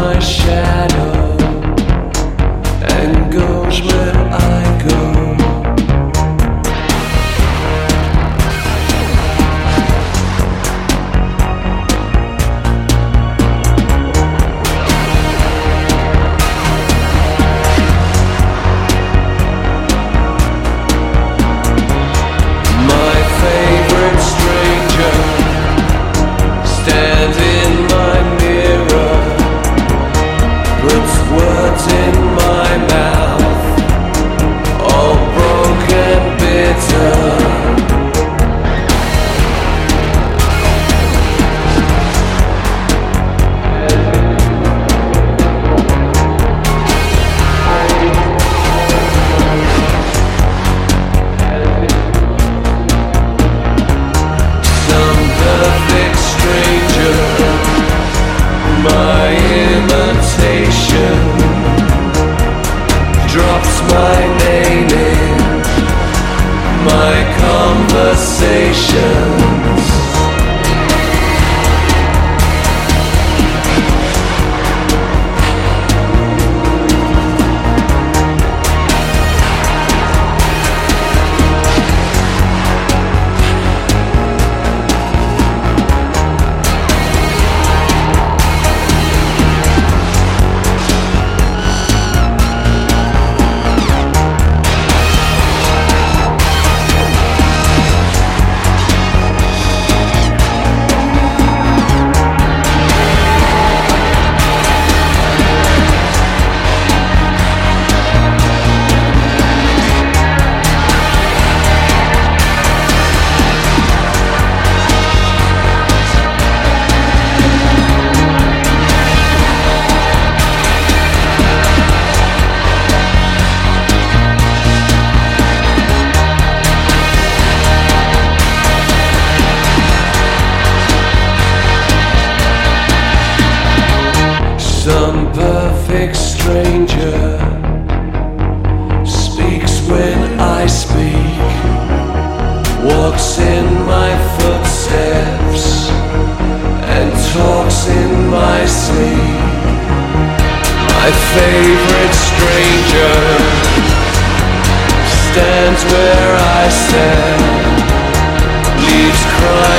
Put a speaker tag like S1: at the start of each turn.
S1: my shadow. My name in my conversations. Perfect stranger speaks when I speak, walks in my footsteps, and talks in my sleep. My favorite stranger stands where I stand, leaves way.